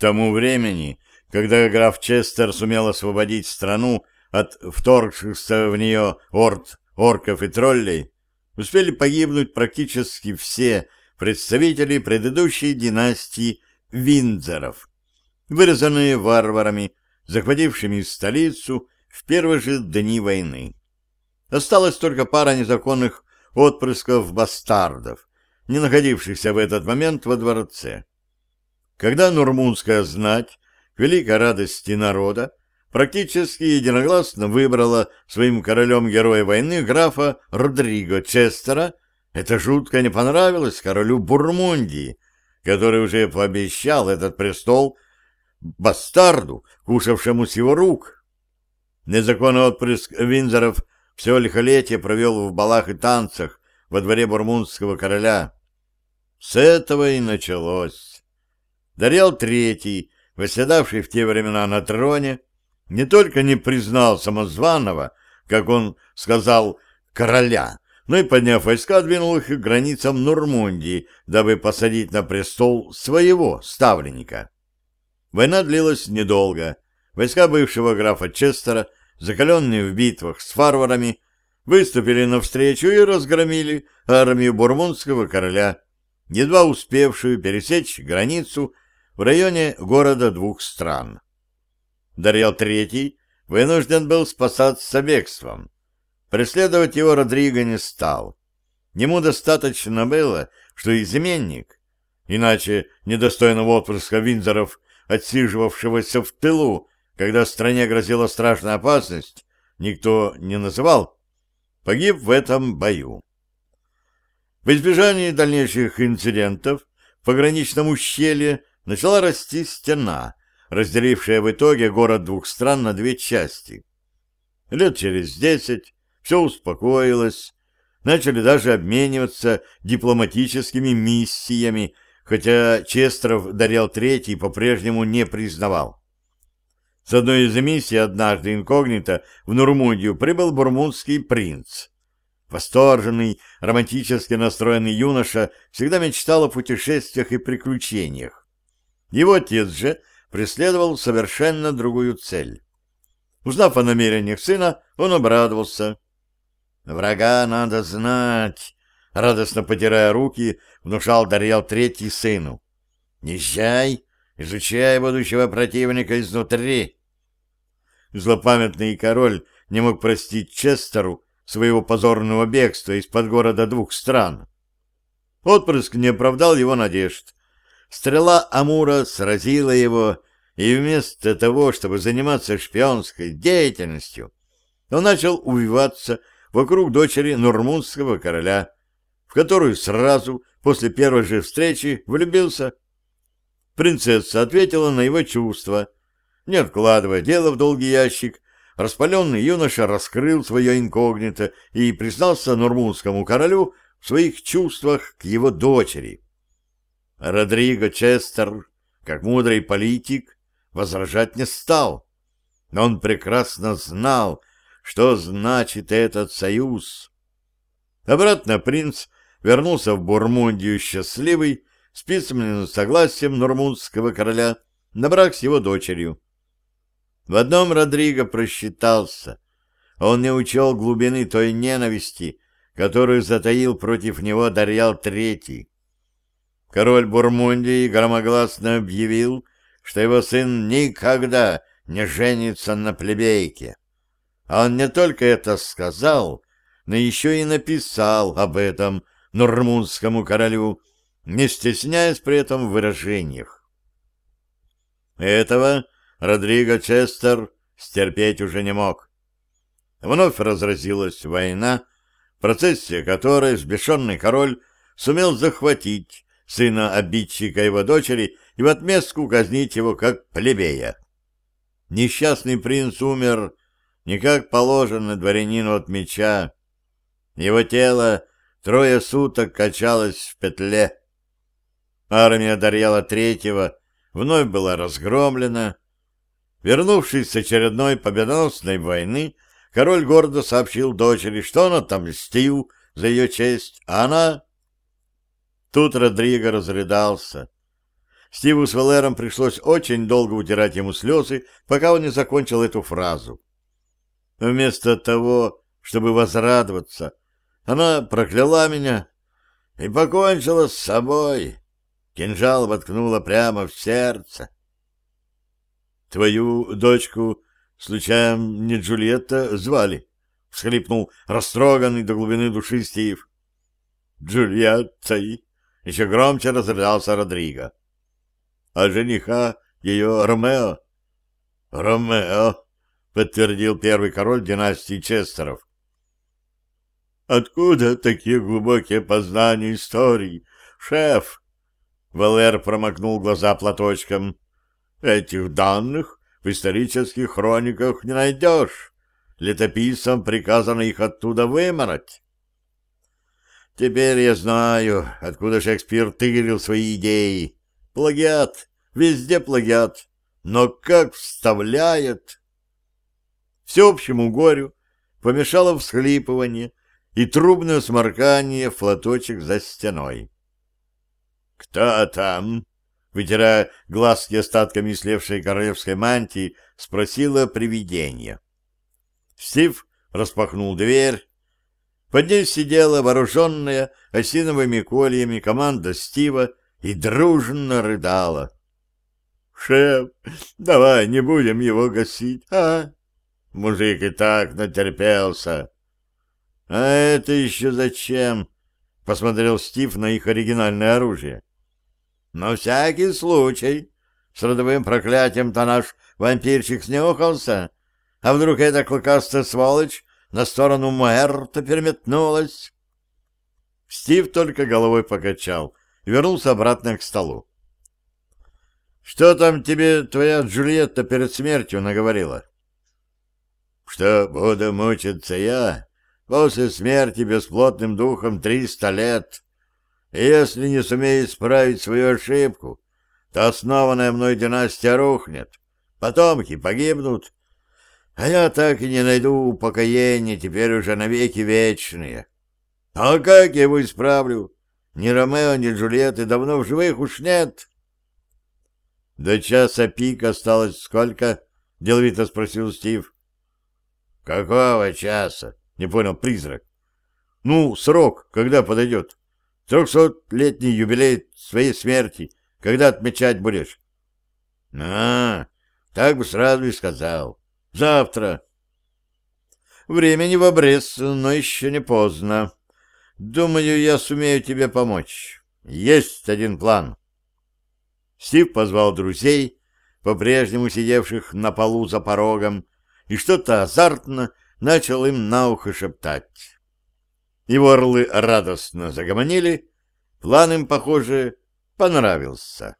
тому времени, когда граф Честер сумел освободить страну от вторгшихся в нее орд, орков и троллей, успели погибнуть практически все представители предыдущей династии Виндзоров, вырезанные варварами, захватившими столицу в первые же дни войны. Осталась только пара незаконных отпрысков-бастардов, не находившихся в этот момент во дворце. Когда нурмунская знать, к великой радости народа, практически единогласно выбрала своим королем героя войны графа Родриго Честера, это жутко не понравилось королю Бурмундии, который уже пообещал этот престол бастарду, кушавшему с его рук. Незаконный отпрыск Винзоров все лихолетие провел в балах и танцах во дворе бурмундского короля. С этого и началось. Дарьял Третий, восседавший в те времена на троне, не только не признал самозваного, как он сказал, короля, но и, подняв войска, двинул их к границам Нурмундии, дабы посадить на престол своего ставленника. Война длилась недолго. Войска бывшего графа Честера, закаленные в битвах с фарварами, выступили навстречу и разгромили армию бурмунского короля, едва успевшую пересечь границу в районе города двух стран. Дарьял III вынужден был спасаться бегством. Преследовать его Родриго не стал. Ему достаточно было, что изменник, иначе недостойного отпрыска Винзоров, отсиживавшегося в тылу, когда стране грозила страшная опасность, никто не называл, погиб в этом бою. В избежании дальнейших инцидентов в пограничном ущелье начала расти стена, разделившая в итоге город двух стран на две части. Лет через десять все успокоилось, начали даже обмениваться дипломатическими миссиями, хотя Честров Дарьял Третий по-прежнему не признавал. С одной из миссий однажды инкогнито в Нурмундию прибыл бурмундский принц. Восторженный, романтически настроенный юноша всегда мечтал о путешествиях и приключениях. Его отец же преследовал совершенно другую цель. Узнав о намерениях сына, он обрадовался. «Врага надо знать», — радостно потирая руки, внушал Дарьял Третий сыну. «Езжай, изучай будущего противника изнутри». Злопамятный король не мог простить Честеру своего позорного бегства из-под города двух стран. Отпрыск не оправдал его надежд. Стрела Амура сразила его, и вместо того, чтобы заниматься шпионской деятельностью, он начал увиваться вокруг дочери нурмунского короля, в которую сразу после первой же встречи влюбился. Принцесса ответила на его чувства. Не откладывая дело в долгий ящик, распаленный юноша раскрыл свое инкогнито и признался нурмунскому королю в своих чувствах к его дочери. Родриго Честер, как мудрый политик, возражать не стал. Но он прекрасно знал, что значит этот союз. Обратно принц вернулся в Бурмундию счастливый, с письменным согласием нурмунского короля на брак с его дочерью. В одном Родриго просчитался. Он не учел глубины той ненависти, которую затаил против него Дарьял Третий. Король Бурмундии громогласно объявил, что его сын никогда не женится на плебейке. А он не только это сказал, но еще и написал об этом нурмунскому королю, не стесняясь при этом в выражениях. Этого Родриго Честер стерпеть уже не мог. Вновь разразилась война, в процессе которой сбешенный король сумел захватить сына обидчика его дочери, и в отместку казнить его как плебея. Несчастный принц умер не как положено дворянину от меча. Его тело трое суток качалось в петле. Армия Дарьяла Третьего вновь была разгромлена. Вернувшись с очередной победоносной войны, король гордо сообщил дочери, что он отомстил за ее честь, а она Тут Родриго разрыдался. Стиву с Валером пришлось очень долго утирать ему слезы, пока он не закончил эту фразу. Вместо того, чтобы возрадоваться, она прокляла меня и покончила с собой. Кинжал воткнула прямо в сердце. — Твою дочку, случайно, не Джульетта, звали? — всхлипнул растроганный до глубины души Стив. — Джульеттой! — еще громче разрыдался Родриго. — А жениха ее Ромео? — Ромео! — подтвердил первый король династии Честеров. «Откуда такие глубокие познания истории, шеф?» Валер промокнул глаза платочком. «Этих данных в исторических хрониках не найдешь. Летописцам приказано их оттуда вымороть». «Теперь я знаю, откуда Шекспир тырил свои идеи. Плагиат, везде плагиат, но как вставляет!» Всеобщему горю помешало всхлипывание, и трубное сморкание флоточек за стеной. «Кто там?» — вытирая глазки остатками слевшей королевской мантии, спросила привидение. Стив распахнул дверь. Под ней сидела вооруженная осиновыми кольями команда Стива и дружно рыдала. «Шеф, давай не будем его гасить, а?» Мужик и так натерпелся. «А это еще зачем?» — посмотрел Стив на их оригинальное оружие. «На всякий случай. С родовым проклятием-то наш вампирчик снюхался. А вдруг эта клыкастая сволочь на сторону Муэрта переметнулась?» Стив только головой покачал и вернулся обратно к столу. «Что там тебе твоя Джульетта перед смертью наговорила?» «Что буду мучиться я?» После смерти бесплотным духом триста лет. И если не сумею исправить свою ошибку, то основанная мной династия рухнет, потомки погибнут, а я так и не найду упокоения теперь уже навеки вечные. А как я его исправлю? Ни Ромео, ни Джульетты давно в живых уж нет. — До часа пик осталось сколько? — деловито спросил Стив. — Какого часа? Не понял призрак. Ну, срок, когда подойдет? Трехсотлетний юбилей своей смерти. Когда отмечать будешь? А, так бы сразу и сказал. Завтра. Времени в обрез, но еще не поздно. Думаю, я сумею тебе помочь. Есть один план. Стив позвал друзей, по-прежнему сидевших на полу за порогом, и что-то азартно начал им на ухо шептать. Его орлы радостно загомонили, план им, похоже, понравился.